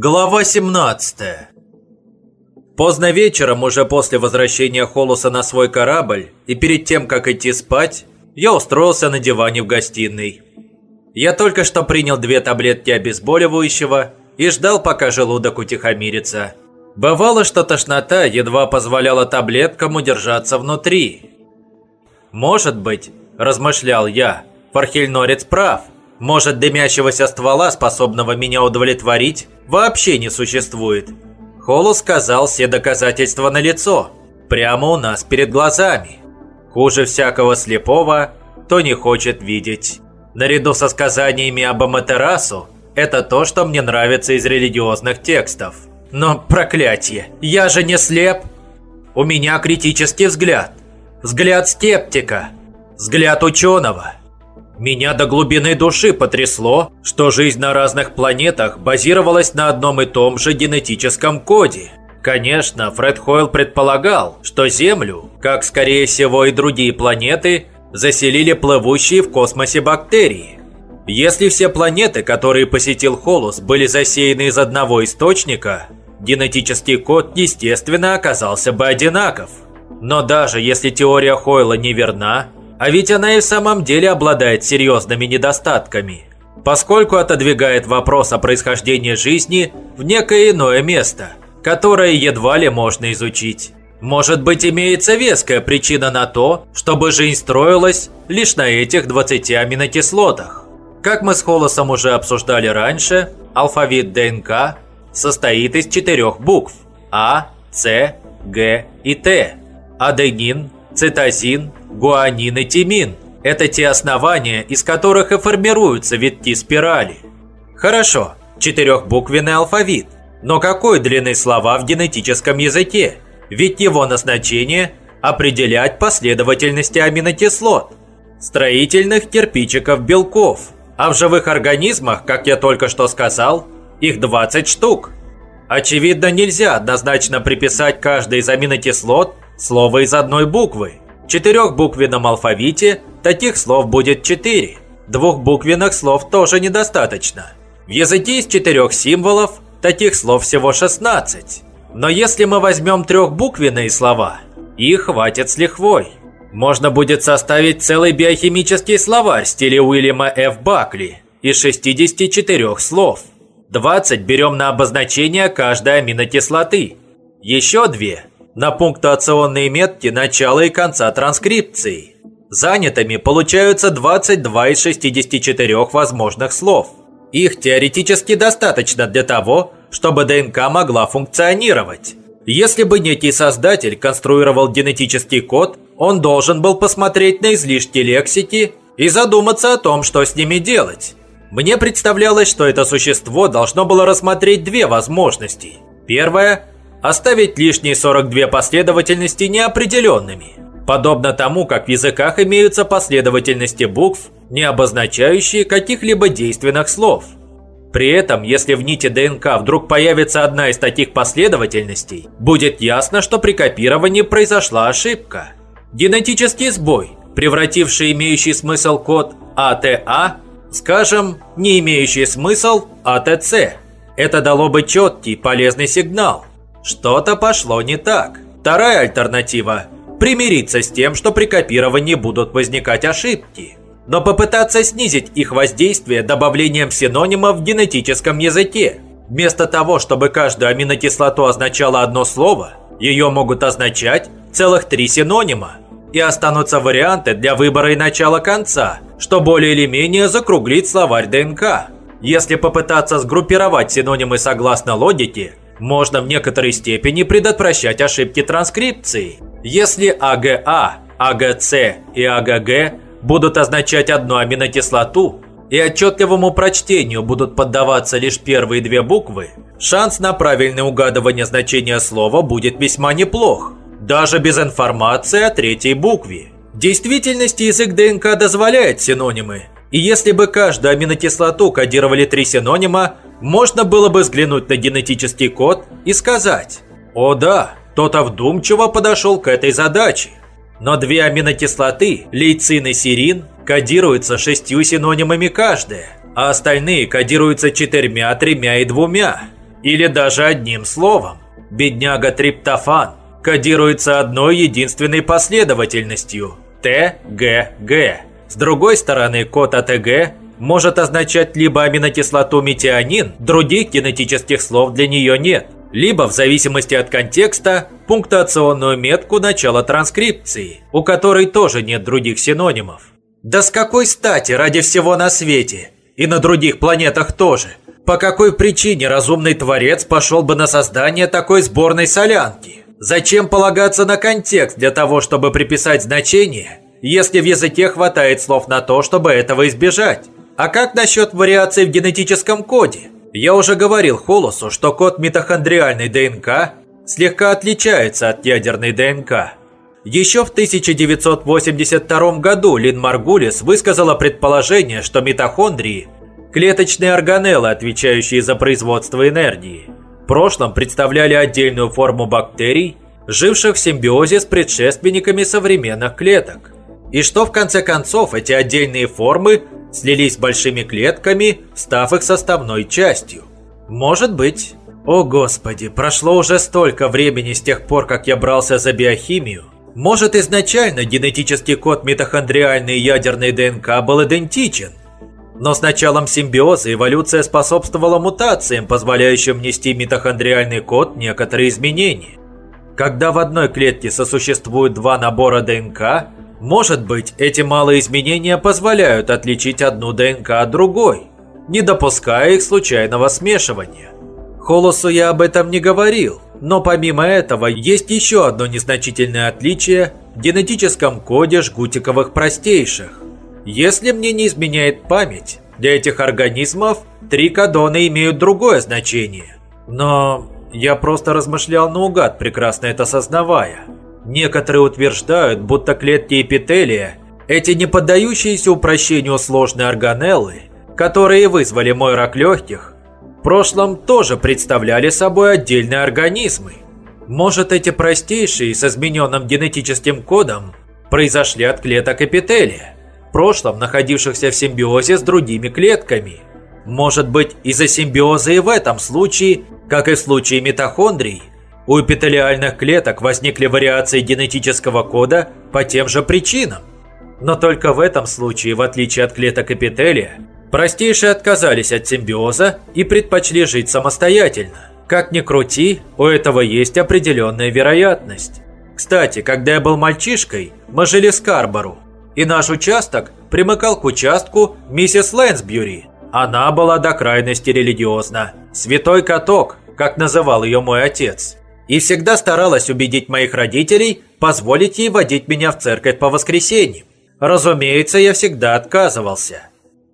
Глава 17 Поздно вечером, уже после возвращения Холуса на свой корабль, и перед тем, как идти спать, я устроился на диване в гостиной. Я только что принял две таблетки обезболивающего и ждал, пока желудок утихомирится. Бывало, что тошнота едва позволяла таблеткам удержаться внутри. «Может быть, – размышлял я, – Фархельнорец прав. Может, дымящегося ствола, способного меня удовлетворить, вообще не существует. Холу сказал все доказательства на лицо, прямо у нас перед глазами. Хуже всякого слепого, то не хочет видеть. Наряду со сказаниями об Аматерасу, это то, что мне нравится из религиозных текстов. Но проклятие, я же не слеп. У меня критический взгляд. Взгляд скептика. Взгляд ученого. Меня до глубины души потрясло, что жизнь на разных планетах базировалась на одном и том же генетическом коде. Конечно, Фред Хойл предполагал, что Землю, как скорее всего и другие планеты, заселили плывущие в космосе бактерии. Если все планеты, которые посетил Холус, были засеяны из одного источника, генетический код, естественно, оказался бы одинаков. Но даже если теория Хойла неверна, а ведь она и в самом деле обладает серьезными недостатками, поскольку отодвигает вопрос о происхождении жизни в некое иное место, которое едва ли можно изучить. Может быть, имеется веская причина на то, чтобы жизнь строилась лишь на этих 20 аминокислотах. Как мы с Холосом уже обсуждали раньше, алфавит ДНК состоит из четырех букв А, С, Г и Т. Аденин, цитозин, гуанин и тимин – это те основания, из которых и формируются витки спирали. Хорошо, четырехбуквенный алфавит. Но какой длины слова в генетическом языке? Ведь его назначение – определять последовательности аминокислот, строительных кирпичиков белков. А в живых организмах, как я только что сказал, их 20 штук. Очевидно, нельзя однозначно приписать каждой из аминокислот слово из одной буквы – четырехбуквенном алфавите таких слов будет четыре. Двухбуквенных слов тоже недостаточно. В языке из четырех символов таких слов всего 16. Но если мы возьмем трехбуквенные слова, их хватит с лихвой. Можно будет составить целый биохимический словарь в стиле Уильяма Ф. Бакли из 64 слов. 20 берем на обозначение каждой аминокислоты. Еще две на пунктуационные метки начала и конца транскрипции. Занятыми получаются 22 из 64 возможных слов. Их теоретически достаточно для того, чтобы ДНК могла функционировать. Если бы некий создатель конструировал генетический код, он должен был посмотреть на излишки лексики и задуматься о том, что с ними делать. Мне представлялось, что это существо должно было рассмотреть две возможности. Первая оставить лишние 42 последовательности неопределенными, подобно тому, как в языках имеются последовательности букв, не обозначающие каких-либо действенных слов. При этом, если в нити ДНК вдруг появится одна из таких последовательностей, будет ясно, что при копировании произошла ошибка. Генетический сбой, превративший имеющий смысл код АТА, скажем, не имеющий смысл АТЦ. Это дало бы четкий полезный сигнал, что-то пошло не так. Вторая альтернатива – примириться с тем, что при копировании будут возникать ошибки. Но попытаться снизить их воздействие добавлением синонимов в генетическом языке. Вместо того, чтобы каждую аминокислоту означало одно слово, ее могут означать целых три синонима. И останутся варианты для выбора и начала-конца, что более или менее закруглит словарь ДНК. Если попытаться сгруппировать синонимы согласно логике – можно в некоторой степени предотвращать ошибки транскрипции. Если АГА, АГЦ и АГГ будут означать одну аминокислоту, и отчетливому прочтению будут поддаваться лишь первые две буквы, шанс на правильное угадывание значения слова будет весьма неплох, даже без информации о третьей букве. В действительности язык ДНК дозволяет синонимы, и если бы каждую аминокислоту кодировали три синонима, можно было бы взглянуть на генетический код и сказать «О да, кто-то вдумчиво подошел к этой задаче». Но две аминокислоты, лейцин и серин, кодируются шестью синонимами каждая, а остальные кодируются четырьмя, тремя и двумя. Или даже одним словом. Бедняга триптофан кодируется одной единственной последовательностью – ТГГ. С другой стороны, код АТГ может означать либо аминокислоту метионин, других генетических слов для нее нет, либо, в зависимости от контекста, пунктуационную метку начала транскрипции, у которой тоже нет других синонимов. Да с какой стати ради всего на свете? И на других планетах тоже. По какой причине разумный творец пошел бы на создание такой сборной солянки? Зачем полагаться на контекст для того, чтобы приписать значение, если в языке хватает слов на то, чтобы этого избежать? А как насчет вариаций в генетическом коде? Я уже говорил Холосу, что код митохондриальной ДНК слегка отличается от ядерной ДНК. Еще в 1982 году Лин Маргулис высказала предположение, что митохондрии – клеточные органеллы, отвечающие за производство энергии. В прошлом представляли отдельную форму бактерий, живших в симбиозе с предшественниками современных клеток. И что в конце концов эти отдельные формы слились большими клетками, став их составной частью. Может быть. О господи, прошло уже столько времени с тех пор, как я брался за биохимию. Может изначально генетический код митохондриальной ядерной ДНК был идентичен. Но с началом симбиоза эволюция способствовала мутациям, позволяющим внести митохондриальный код некоторые изменения. Когда в одной клетке сосуществуют два набора ДНК, может быть, эти малые изменения позволяют отличить одну ДНК от другой, не допуская их случайного смешивания. Холосу я об этом не говорил, но помимо этого есть еще одно незначительное отличие в генетическом коде жгутиковых простейших. Если мне не изменяет память, для этих организмов три кодона имеют другое значение. Но я просто размышлял наугад, прекрасно это сознавая. Некоторые утверждают, будто клетки эпителия, эти не поддающиеся упрощению сложные органеллы, которые вызвали мой рак легких, в прошлом тоже представляли собой отдельные организмы. Может, эти простейшие с измененным генетическим кодом произошли от клеток эпителия, в прошлом находившихся в симбиозе с другими клетками. Может быть, из-за симбиоза и в этом случае, как и в случае митохондрий, у эпителиальных клеток возникли вариации генетического кода по тем же причинам. Но только в этом случае, в отличие от клеток эпителия, простейшие отказались от симбиоза и предпочли жить самостоятельно. Как ни крути, у этого есть определенная вероятность. Кстати, когда я был мальчишкой, мы жили в Скарбору, и наш участок примыкал к участку миссис Лэнсбьюри. Она была до крайности религиозна. «Святой каток», как называл ее мой отец и всегда старалась убедить моих родителей позволить ей водить меня в церковь по воскресеньям. Разумеется, я всегда отказывался.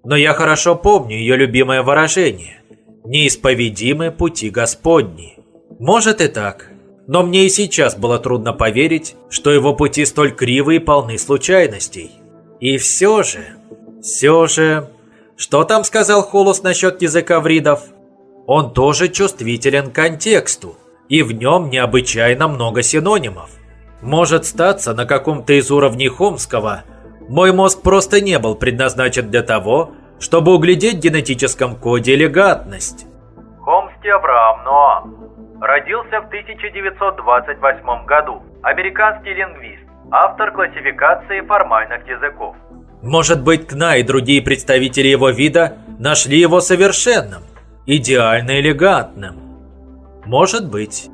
Но я хорошо помню ее любимое выражение «Неисповедимы пути Господни». Может и так, но мне и сейчас было трудно поверить, что его пути столь кривы и полны случайностей. И все же, все же... Что там сказал Холос насчет языка вридов? Он тоже чувствителен к контексту и в нем необычайно много синонимов. Может статься на каком-то из уровней Хомского, мой мозг просто не был предназначен для того, чтобы углядеть в генетическом коде элегантность. Хомский Авраам Ноам. Родился в 1928 году. Американский лингвист. Автор классификации формальных языков. Может быть, Кна и другие представители его вида нашли его совершенным, идеально элегантным. Может быть.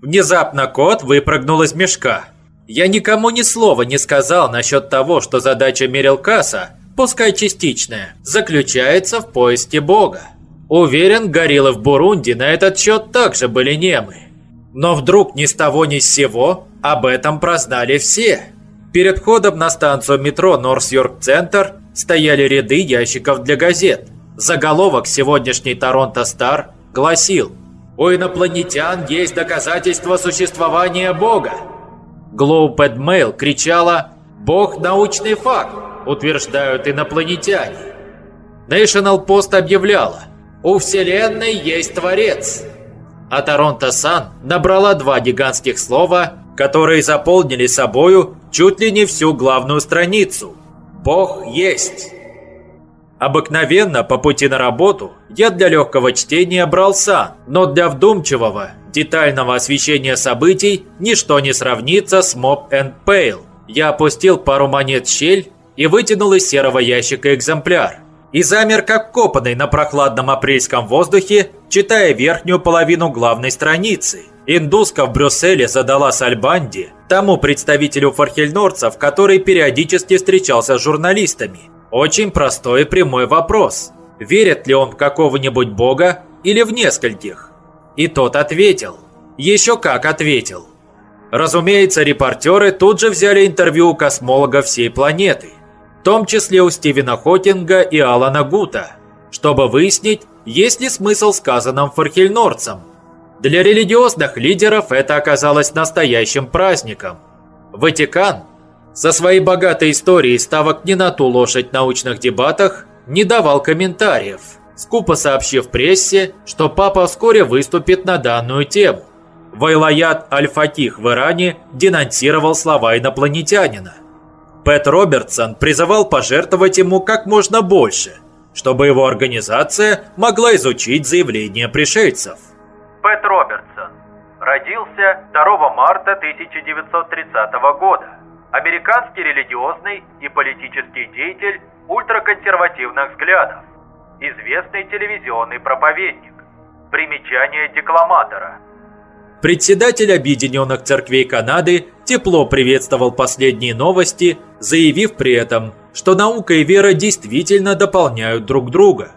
Внезапно кот выпрыгнул из мешка. Я никому ни слова не сказал насчет того, что задача Мерилкаса, пускай частичная, заключается в поиске Бога. Уверен, гориллы в Бурунди на этот счет также были немы. Но вдруг ни с того ни с сего об этом прознали все. Перед входом на станцию метро Норс-Йорк-Центр стояли ряды ящиков для газет. Заголовок сегодняшней Торонто Стар гласил «У инопланетян есть доказательства существования Бога». Глоупед Мэйл кричала «Бог – научный факт», утверждают инопланетяне. National Post объявляла «У Вселенной есть Творец». А Торонто Сан набрала два гигантских слова, которые заполнили собою чуть ли не всю главную страницу – Бог есть. Обыкновенно по пути на работу я для легкого чтения брал сан, но для вдумчивого, детального освещения событий ничто не сравнится с Mob and Pale. Я опустил пару монет в щель и вытянул из серого ящика экземпляр. И замер как копанный на прохладном апрельском воздухе, читая верхнюю половину главной страницы. Индуска в Брюсселе задала Сальбанди, тому представителю фархельнорцев, который периодически встречался с журналистами. Очень простой и прямой вопрос. Верит ли он в какого-нибудь бога или в нескольких? И тот ответил. Еще как ответил. Разумеется, репортеры тут же взяли интервью у космологов всей планеты, в том числе у Стивена Хокинга и Алана Гута, чтобы выяснить, есть ли смысл сказанным фархельнорцам. Для религиозных лидеров это оказалось настоящим праздником. Ватикан со своей богатой историей ставок не на ту лошадь в научных дебатах не давал комментариев, скупо сообщив прессе, что папа вскоре выступит на данную тему. Вайлаят Аль-Фатих в Иране денонсировал слова инопланетянина. Пэт Робертсон призывал пожертвовать ему как можно больше, чтобы его организация могла изучить заявления пришельцев. Пэт Робертсон родился 2 марта 1930 года. Американский религиозный и политический деятель ультраконсервативных взглядов. Известный телевизионный проповедник. Примечание декламатора – Председатель Объединенных Церквей Канады тепло приветствовал последние новости, заявив при этом, что наука и вера действительно дополняют друг друга.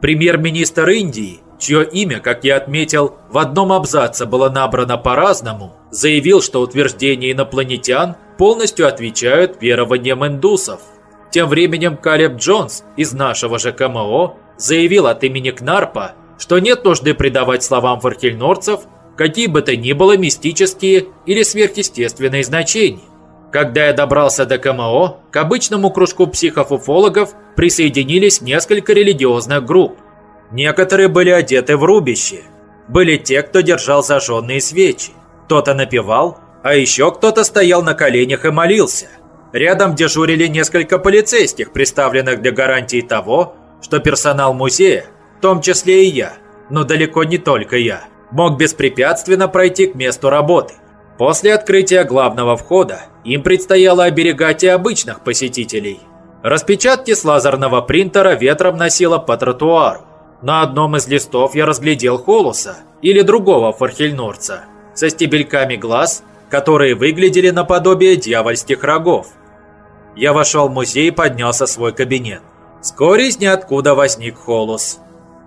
Премьер-министр Индии, чье имя, как я отметил, в одном абзаце было набрано по-разному, заявил, что утверждения инопланетян полностью отвечают верованиям индусов. Тем временем Калеб Джонс из нашего же КМО заявил от имени КНАРПа, что нет нужды придавать словам фархельнорцев какие бы то ни было мистические или сверхъестественные значения. Когда я добрался до КМО, к обычному кружку психофуфологов присоединились несколько религиозных групп. Некоторые были одеты в рубище. Были те, кто держал зажженные свечи. Кто-то напевал, а еще кто-то стоял на коленях и молился. Рядом дежурили несколько полицейских, представленных для гарантии того, что персонал музея, в том числе и я, но далеко не только я, мог беспрепятственно пройти к месту работы. После открытия главного входа им предстояло оберегать и обычных посетителей. Распечатки с лазерного принтера ветром носило по тротуару. На одном из листов я разглядел Холуса или другого фархельнорца со стебельками глаз, которые выглядели наподобие дьявольских рогов. Я вошел в музей и поднялся в свой кабинет. Вскоре из ниоткуда возник Холус.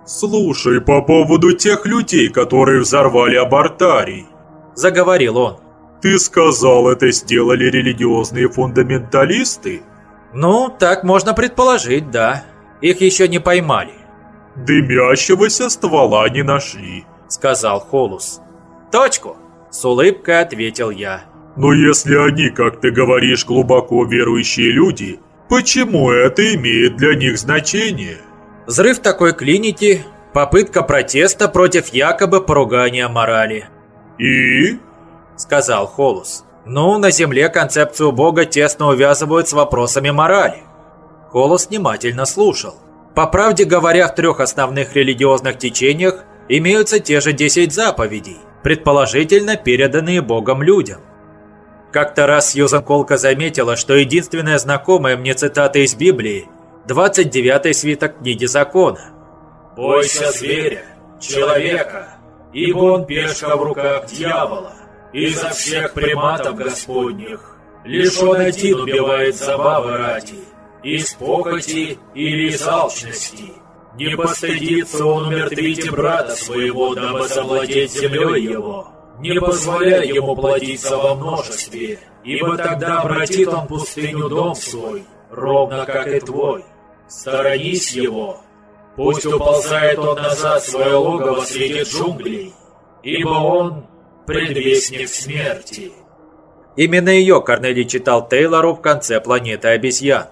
«Слушай, по поводу тех людей, которые взорвали абортарий», – заговорил он. «Ты сказал, это сделали религиозные фундаменталисты?» «Ну, так можно предположить, да. Их еще не поймали». «Дымящегося ствола не нашли», – сказал Холус. «Точку», – с улыбкой ответил я. «Но если они, как ты говоришь, глубоко верующие люди, почему это имеет для них значение?» Взрыв такой клиники – попытка протеста против якобы поругания морали. «И?» – сказал Холус. «Ну, на Земле концепцию Бога тесно увязывают с вопросами морали». Холус внимательно слушал. По правде говоря, в трех основных религиозных течениях имеются те же 10 заповедей, предположительно переданные Богом людям. Как-то раз Сьюзан Колка заметила, что единственная знакомая мне цитата из Библии 29 свиток книги закона. «Бойся зверя, человека, ибо он пешка в руках дьявола, изо всех приматов господних. Лишь он один убивает забавы ради, из похоти или из алчности. Не постыдится он умертвить брата своего, дабы завладеть землей его. Не позволяй ему плодиться во множестве, ибо тогда обратит он пустыню дом свой, ровно как и твой. Сторонись его, пусть уползает он назад свое логово среди джунглей, ибо он предвестник смерти. Именно ее Корнелий читал Тейлору в конце «Планеты обезьян».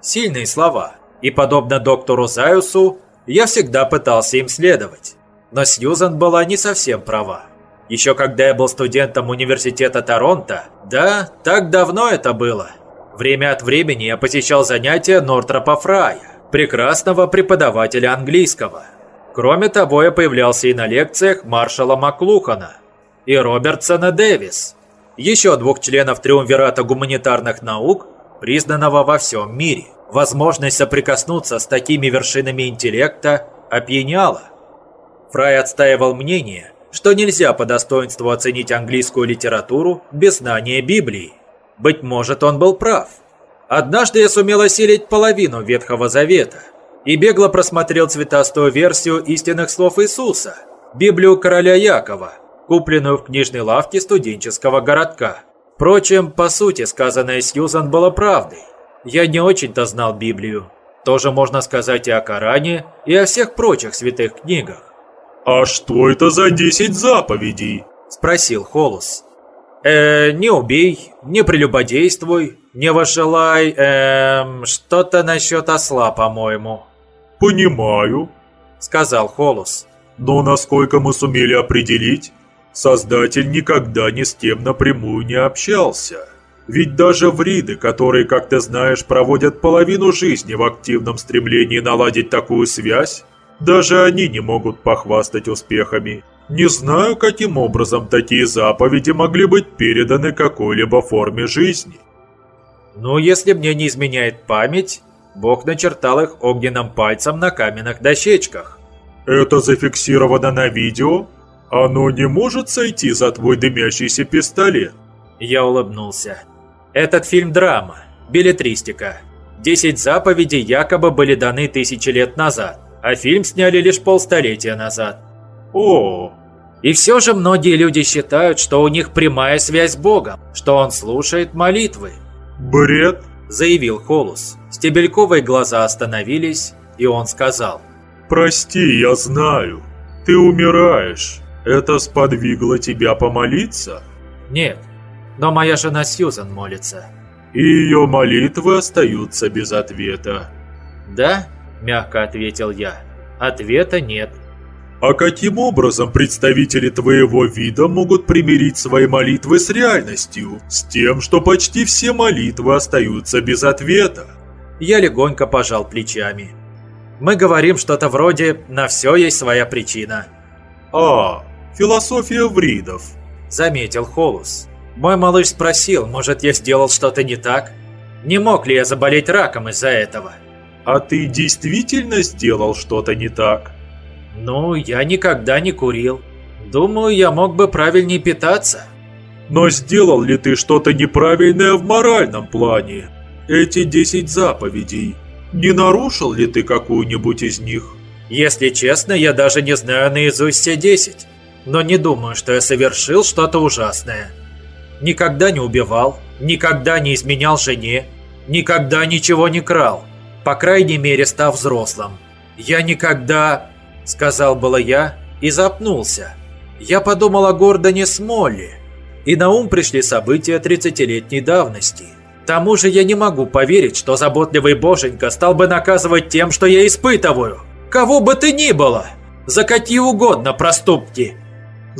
Сильные слова, и, подобно доктору Заюсу, я всегда пытался им следовать. Но Сьюзан была не совсем права. Еще когда я был студентом университета Торонто, да, так давно это было – Время от времени я посещал занятия Нортропа Фрая, прекрасного преподавателя английского. Кроме того, я появлялся и на лекциях маршала Маклухана и Робертсона Дэвис, еще двух членов Триумвирата гуманитарных наук, признанного во всем мире. Возможность соприкоснуться с такими вершинами интеллекта опьяняла. Фрай отстаивал мнение, что нельзя по достоинству оценить английскую литературу без знания Библии. Быть может, он был прав. Однажды я сумел осилить половину Ветхого Завета и бегло просмотрел цветастую версию истинных слов Иисуса, Библию короля Якова, купленную в книжной лавке студенческого городка. Впрочем, по сути, сказанное Сьюзан было правдой. Я не очень-то знал Библию. Тоже можно сказать и о Коране, и о всех прочих святых книгах. «А что это за десять заповедей?» – спросил Холос. «Э, не убей, не прелюбодействуй, не вошелай, эм, что-то насчет осла, по-моему». «Понимаю», – сказал Холос. «Но насколько мы сумели определить, Создатель никогда ни с кем напрямую не общался». Ведь даже вриды, которые, как ты знаешь, проводят половину жизни в активном стремлении наладить такую связь, даже они не могут похвастать успехами. Не знаю, каким образом такие заповеди могли быть переданы какой-либо форме жизни. Ну, если мне не изменяет память, Бог начертал их огненным пальцем на каменных дощечках. Это зафиксировано на видео? Оно не может сойти за твой дымящийся пистолет? Я улыбнулся. Этот фильм – драма, билетристика. Десять заповедей якобы были даны тысячи лет назад, а фильм сняли лишь полстолетия назад. О! И все же многие люди считают, что у них прямая связь с Богом, что он слушает молитвы. «Бред!» – заявил Холус. Стебельковые глаза остановились, и он сказал. «Прости, я знаю. Ты умираешь. Это сподвигло тебя помолиться?» «Нет, но моя жена Сьюзан молится. И ее молитвы остаются без ответа. Да, мягко ответил я. Ответа нет. А каким образом представители твоего вида могут примирить свои молитвы с реальностью, с тем, что почти все молитвы остаются без ответа? Я легонько пожал плечами. Мы говорим что-то вроде «на все есть своя причина». А, философия вридов, заметил Холус. Мой малыш спросил, может я сделал что-то не так? Не мог ли я заболеть раком из-за этого? А ты действительно сделал что-то не так? Ну, я никогда не курил. Думаю, я мог бы правильнее питаться. Но сделал ли ты что-то неправильное в моральном плане? Эти 10 заповедей. Не нарушил ли ты какую-нибудь из них? Если честно, я даже не знаю наизусть все 10. Но не думаю, что я совершил что-то ужасное никогда не убивал, никогда не изменял жене, никогда ничего не крал, по крайней мере, став взрослым. Я никогда, сказал было я и запнулся. Я подумал о Гордоне Смолли, и на ум пришли события 30-летней давности. К тому же я не могу поверить, что заботливый боженька стал бы наказывать тем, что я испытываю. Кого бы ты ни было, за какие угодно проступки.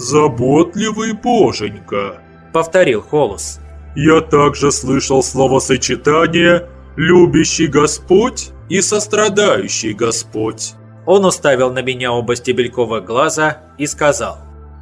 Заботливый боженька, – повторил Холос. «Я также слышал словосочетание «любящий Господь» и «сострадающий Господь». Он уставил на меня оба стебельковых глаза и сказал.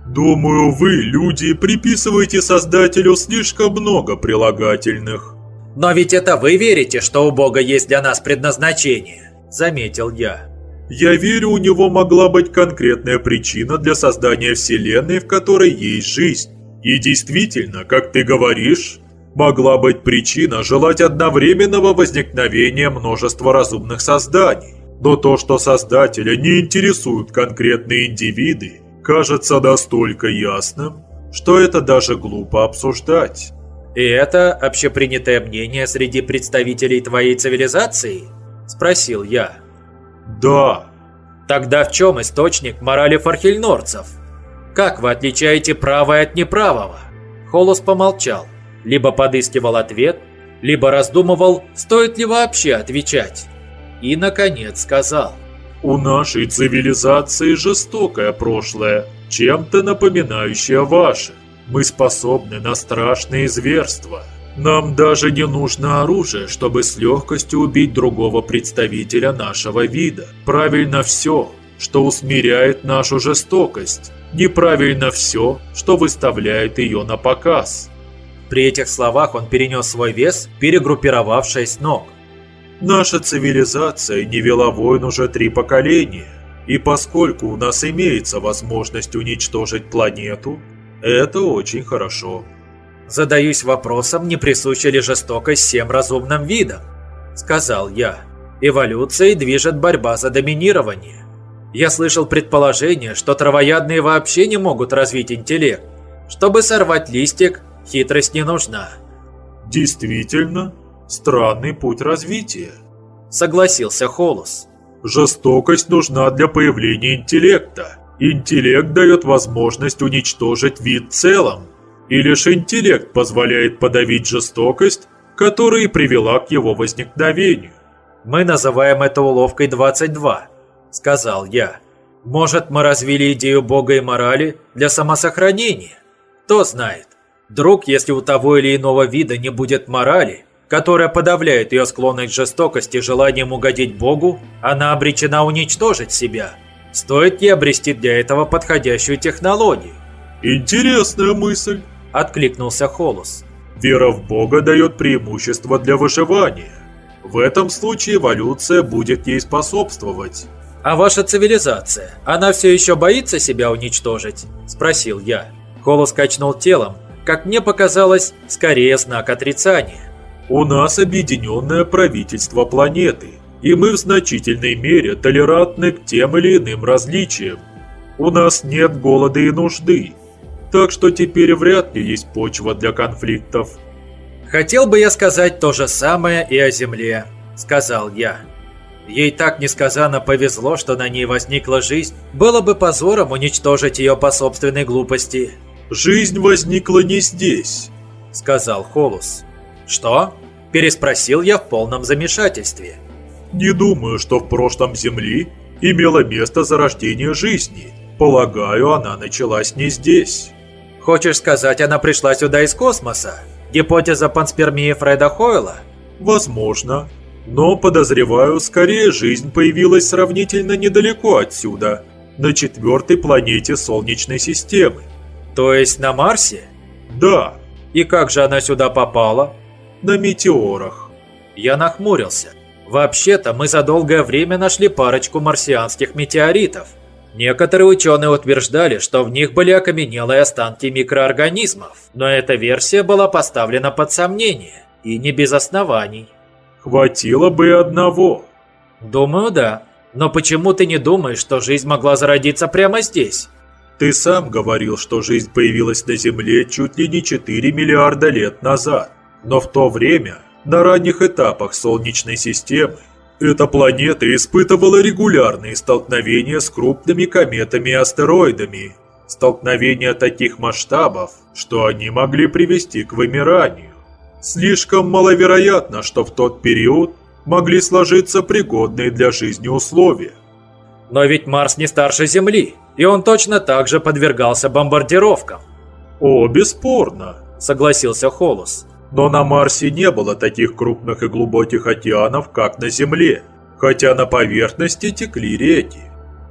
«Думаю, вы, люди, приписываете Создателю слишком много прилагательных». «Но ведь это вы верите, что у Бога есть для нас предназначение», – заметил я. «Я верю, у него могла быть конкретная причина для создания Вселенной, в которой есть жизнь. И действительно, как ты говоришь, могла быть причина желать одновременного возникновения множества разумных созданий. Но то, что Создателя не интересуют конкретные индивиды, кажется настолько ясным, что это даже глупо обсуждать. «И это общепринятое мнение среди представителей твоей цивилизации?» – спросил я. «Да». «Тогда в чем источник морали фархельнорцев?» Как вы отличаете правое от неправого?» Холос помолчал, либо подыскивал ответ, либо раздумывал, стоит ли вообще отвечать. И, наконец, сказал. «У нашей цивилизации жестокое прошлое, чем-то напоминающее ваше. Мы способны на страшные зверства. Нам даже не нужно оружие, чтобы с легкостью убить другого представителя нашего вида. Правильно все, что усмиряет нашу жестокость. Неправильно все, что выставляет ее на показ. При этих словах он перенес свой вес, перегруппировав шесть ног. Наша цивилизация не вела войн уже три поколения. И поскольку у нас имеется возможность уничтожить планету, это очень хорошо. Задаюсь вопросом, не присуща ли жестокость всем разумным видам, сказал я. Эволюцией движет борьба за доминирование. Я слышал предположение, что травоядные вообще не могут развить интеллект. Чтобы сорвать листик, хитрость не нужна. Действительно, странный путь развития. Согласился Холос. Жестокость нужна для появления интеллекта. Интеллект дает возможность уничтожить вид в целом. И лишь интеллект позволяет подавить жестокость, которая привела к его возникновению. Мы называем это уловкой 22, сказал я. Может, мы развили идею Бога и морали для самосохранения? Кто знает. Вдруг, если у того или иного вида не будет морали, которая подавляет ее склонность к жестокости желанием угодить Богу, она обречена уничтожить себя. Стоит ей обрести для этого подходящую технологию. Интересная мысль. – откликнулся Холос. «Вера в Бога дает преимущество для выживания. В этом случае эволюция будет ей способствовать». «А ваша цивилизация, она все еще боится себя уничтожить?» – спросил я. Холос качнул телом, как мне показалось, скорее знак отрицания. «У нас объединенное правительство планеты, и мы в значительной мере толерантны к тем или иным различиям. У нас нет голода и нужды, так что теперь вряд ли есть почва для конфликтов. «Хотел бы я сказать то же самое и о Земле», — сказал я. Ей так несказанно повезло, что на ней возникла жизнь. Было бы позором уничтожить ее по собственной глупости. «Жизнь возникла не здесь», — сказал Холус. «Что?» – переспросил я в полном замешательстве. «Не думаю, что в прошлом Земли имело место зарождение жизни. Полагаю, она началась не здесь». Хочешь сказать, она пришла сюда из космоса? Гипотеза панспермии Фреда Хойла? Возможно. Но, подозреваю, скорее жизнь появилась сравнительно недалеко отсюда, на четвертой планете Солнечной системы. То есть на Марсе? Да. И как же она сюда попала? На метеорах. Я нахмурился. Вообще-то мы за долгое время нашли парочку марсианских метеоритов. Некоторые ученые утверждали, что в них были окаменелые останки микроорганизмов, но эта версия была поставлена под сомнение, и не без оснований. Хватило бы одного. Думаю, да. Но почему ты не думаешь, что жизнь могла зародиться прямо здесь? Ты сам говорил, что жизнь появилась на Земле чуть ли не 4 миллиарда лет назад. Но в то время, на ранних этапах Солнечной системы, эта планета испытывала регулярные столкновения с крупными кометами и астероидами. Столкновения таких масштабов, что они могли привести к вымиранию. Слишком маловероятно, что в тот период могли сложиться пригодные для жизни условия. Но ведь Марс не старше Земли, и он точно так же подвергался бомбардировкам. О, бесспорно, согласился Холос. Но на Марсе не было таких крупных и глубоких океанов, как на Земле, хотя на поверхности текли реки.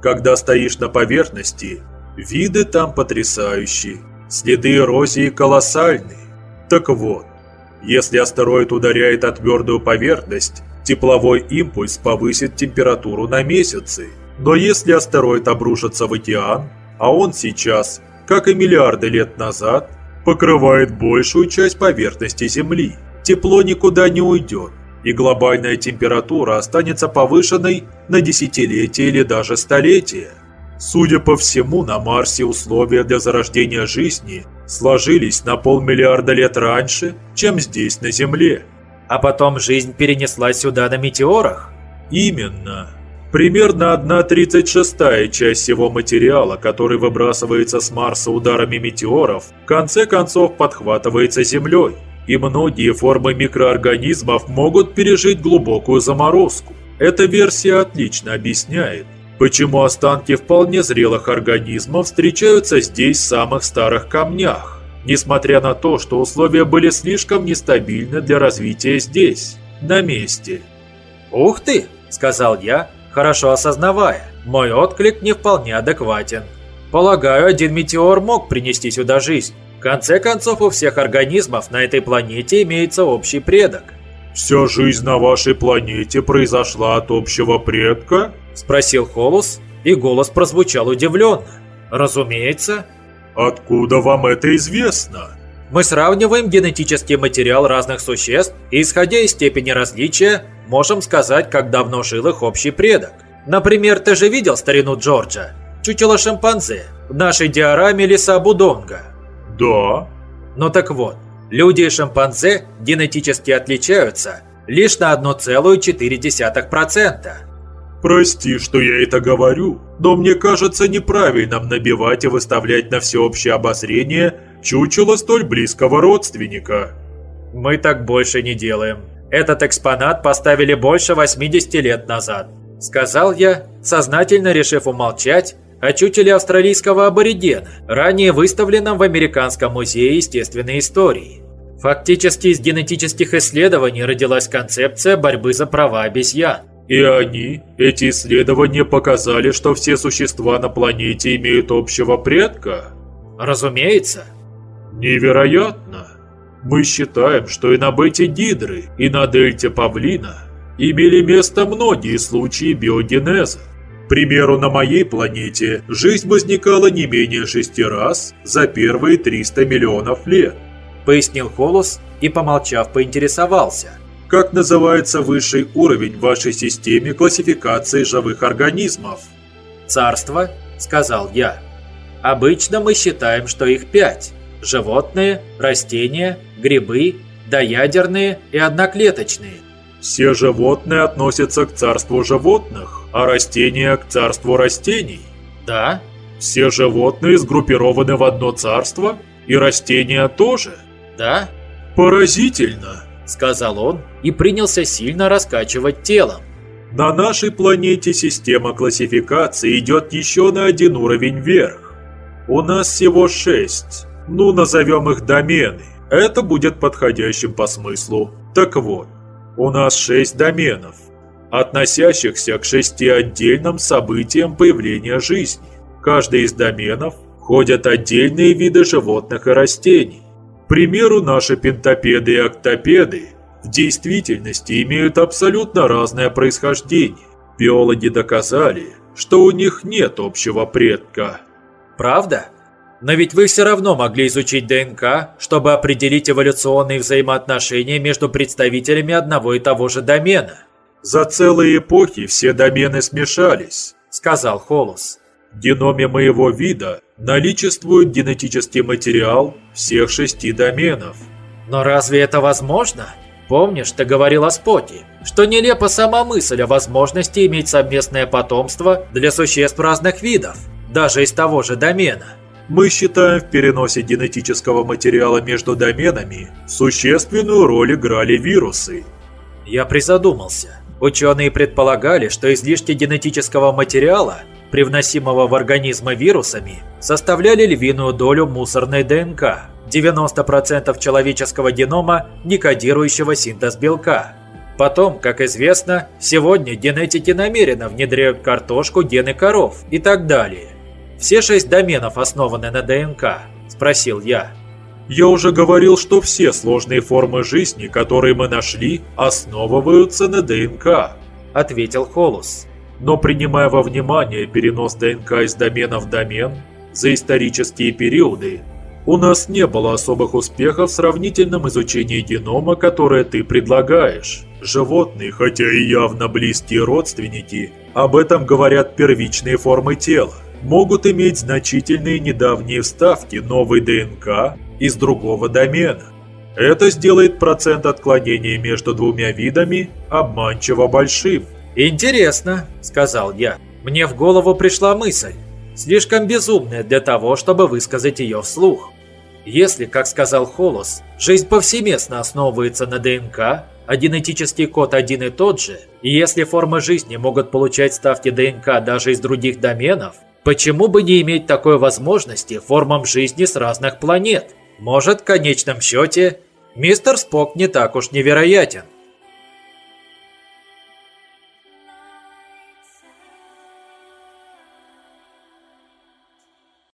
Когда стоишь на поверхности, виды там потрясающие, следы эрозии колоссальные. Так вот, если астероид ударяет о твердую поверхность, тепловой импульс повысит температуру на месяцы. Но если астероид обрушится в океан, а он сейчас, как и миллиарды лет назад, покрывает большую часть поверхности Земли. Тепло никуда не уйдет, и глобальная температура останется повышенной на десятилетия или даже столетия. Судя по всему, на Марсе условия для зарождения жизни сложились на полмиллиарда лет раньше, чем здесь на Земле. А потом жизнь перенеслась сюда на метеорах? Именно. Примерно 1,36 часть всего материала, который выбрасывается с Марса ударами метеоров, в конце концов подхватывается Землей, и многие формы микроорганизмов могут пережить глубокую заморозку. Эта версия отлично объясняет, почему останки вполне зрелых организмов встречаются здесь в самых старых камнях. несмотря на то, что условия были слишком нестабильны для развития здесь, на месте. «Ух ты!» – сказал я, хорошо осознавая, мой отклик не вполне адекватен. Полагаю, один метеор мог принести сюда жизнь. В конце концов, у всех организмов на этой планете имеется общий предок. «Вся жизнь на вашей планете произошла от общего предка?» – спросил Холус, и голос прозвучал удивленно. «Разумеется». «Откуда вам это известно?» Мы сравниваем генетический материал разных существ и, исходя из степени различия, можем сказать, как давно жил их общий предок. Например, ты же видел старину Джорджа? Чучело шимпанзе в нашей диораме леса Будонга. Да. Ну так вот, люди и шимпанзе генетически отличаются лишь на 1,4%. Прости, что я это говорю, но мне кажется неправильным набивать и выставлять на всеобщее обозрение чучело столь близкого родственника. Мы так больше не делаем. Этот экспонат поставили больше 80 лет назад. Сказал я, сознательно решив умолчать о чучеле австралийского аборигена, ранее выставленном в Американском музее естественной истории. Фактически из генетических исследований родилась концепция борьбы за права обезьян. И они, эти исследования показали, что все существа на планете имеют общего предка? Разумеется. Невероятно. Мы считаем, что и на бете Гидры, и на дельте Павлина имели место многие случаи биогенеза. К примеру, на моей планете жизнь возникала не менее шести раз за первые 300 миллионов лет. Пояснил Холос и, помолчав, поинтересовался – как называется высший уровень в вашей системе классификации живых организмов? Царство, сказал я. Обычно мы считаем, что их пять. Животные, растения, грибы, доядерные и одноклеточные. Все животные относятся к царству животных, а растения к царству растений. Да. Все животные сгруппированы в одно царство, и растения тоже. Да. Поразительно сказал он и принялся сильно раскачивать телом. На нашей планете система классификации идет еще на один уровень вверх. У нас всего шесть, ну назовем их домены. Это будет подходящим по смыслу. Так вот, у нас шесть доменов, относящихся к шести отдельным событиям появления жизни. Каждый из доменов входят отдельные виды животных и растений. К примеру, наши пентапеды и октопеды в действительности имеют абсолютно разное происхождение. Биологи доказали, что у них нет общего предка. Правда? Но ведь вы все равно могли изучить ДНК, чтобы определить эволюционные взаимоотношения между представителями одного и того же домена. «За целые эпохи все домены смешались», — сказал Холос. В геноме моего вида наличествует генетический материал всех шести доменов. Но разве это возможно? Помнишь, ты говорил о споте, что нелепа сама мысль о возможности иметь совместное потомство для существ разных видов, даже из того же домена. Мы считаем в переносе генетического материала между доменами существенную роль играли вирусы. Я призадумался. Ученые предполагали, что излишки генетического материала привносимого в организмы вирусами, составляли львиную долю мусорной ДНК, 90% человеческого генома, не кодирующего синтез белка. Потом, как известно, сегодня генетики намеренно внедряют картошку, гены коров и так далее. Все шесть доменов основаны на ДНК, спросил я. Я уже говорил, что все сложные формы жизни, которые мы нашли, основываются на ДНК, ответил Холус. Но принимая во внимание перенос ДНК из домена в домен за исторические периоды, у нас не было особых успехов в сравнительном изучении генома, которое ты предлагаешь. Животные, хотя и явно близкие родственники, об этом говорят первичные формы тела, могут иметь значительные недавние вставки новой ДНК из другого домена. Это сделает процент отклонений между двумя видами обманчиво большим. «Интересно», — сказал я. «Мне в голову пришла мысль, слишком безумная для того, чтобы высказать ее вслух. Если, как сказал Холос, жизнь повсеместно основывается на ДНК, а генетический код один и тот же, и если формы жизни могут получать ставки ДНК даже из других доменов, почему бы не иметь такой возможности формам жизни с разных планет? Может, в конечном счете, мистер Спок не так уж невероятен.